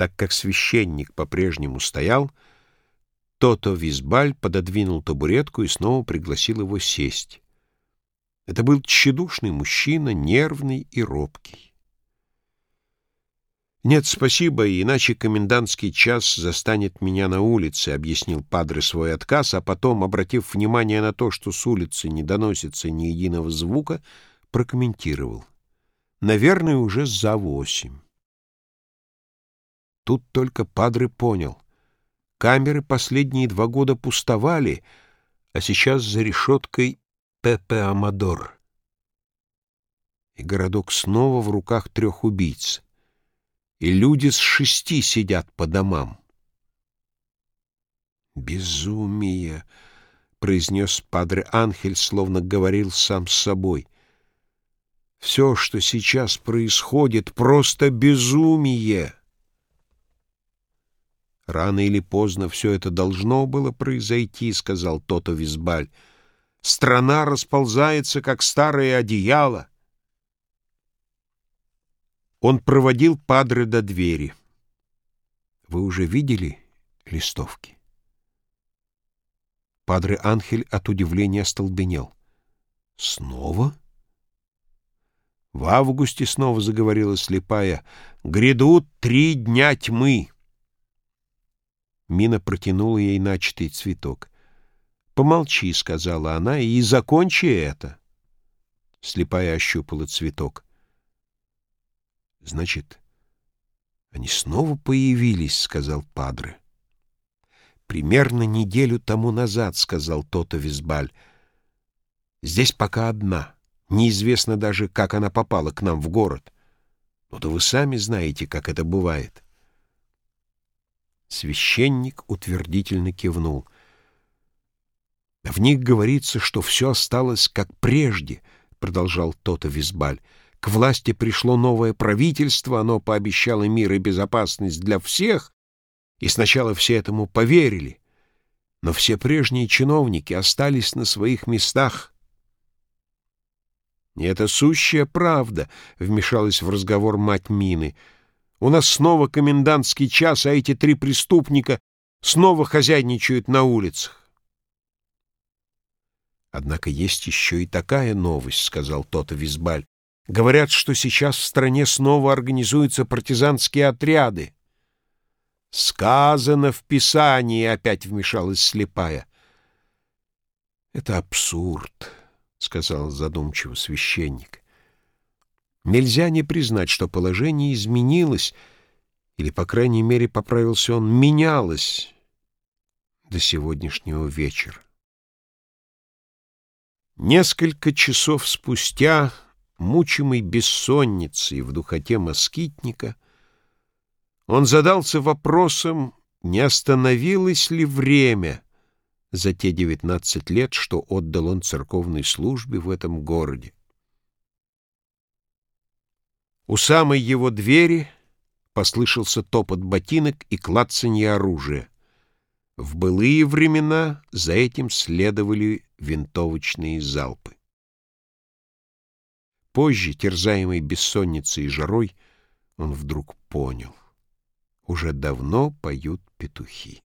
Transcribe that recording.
Так как священник по-прежнему стоял, то-то Визбаль пододвинул табуретку и снова пригласил его сесть. Это был тщедушный мужчина, нервный и робкий. «Нет, спасибо, иначе комендантский час застанет меня на улице», — объяснил Падре свой отказ, а потом, обратив внимание на то, что с улицы не доносится ни единого звука, прокомментировал. «Наверное, уже за восемь». Тут только Падре понял. Камеры последние два года пустовали, а сейчас за решеткой Пепе Амадор. И городок снова в руках трех убийц. И люди с шести сидят по домам. «Безумие!» — произнес Падре Анхель, словно говорил сам с собой. «Все, что сейчас происходит, просто безумие!» «Рано или поздно все это должно было произойти», — сказал Тото Визбаль. «Страна расползается, как старое одеяло». Он проводил Падре до двери. «Вы уже видели листовки?» Падре Анхель от удивления остолбенел. «Снова?» В августе снова заговорила слепая. «Грядут три дня тьмы». Мина протянула ей начатый цветок. «Помолчи», — сказала она, — «и закончи это». Слепая ощупала цветок. «Значит, они снова появились», — сказал Падре. «Примерно неделю тому назад», — сказал Тото Визбаль. «Здесь пока одна. Неизвестно даже, как она попала к нам в город. Но да вы сами знаете, как это бывает». Священник утвердительно кивнул. «В них говорится, что все осталось как прежде», — продолжал Тота Визбаль. «К власти пришло новое правительство, оно пообещало мир и безопасность для всех, и сначала все этому поверили, но все прежние чиновники остались на своих местах». «И это сущая правда», — вмешалась в разговор мать Мины, — у нас снова комендантский час, а эти три преступника снова хозяйничают на улицах. Однако есть еще и такая новость, — сказал тот Визбаль. Говорят, что сейчас в стране снова организуются партизанские отряды. Сказано в Писании, — опять вмешалась слепая. Это абсурд, — сказал задумчиво священник. Нельзя не признать, что положение изменилось, или, по крайней мере, поправился он, менялось до сегодняшнего вечера. Несколько часов спустя, мучимый бессонницей в духоте москитника, он задался вопросом, не остановилось ли время за те девятнадцать лет, что отдал он церковной службе в этом городе. У самой его двери послышался топот ботинок и клацанье оружия. В былые времена за этим следовали винтовочные залпы. Позже, терзаемый бессонницей и жарой, он вдруг понял. Уже давно поют петухи.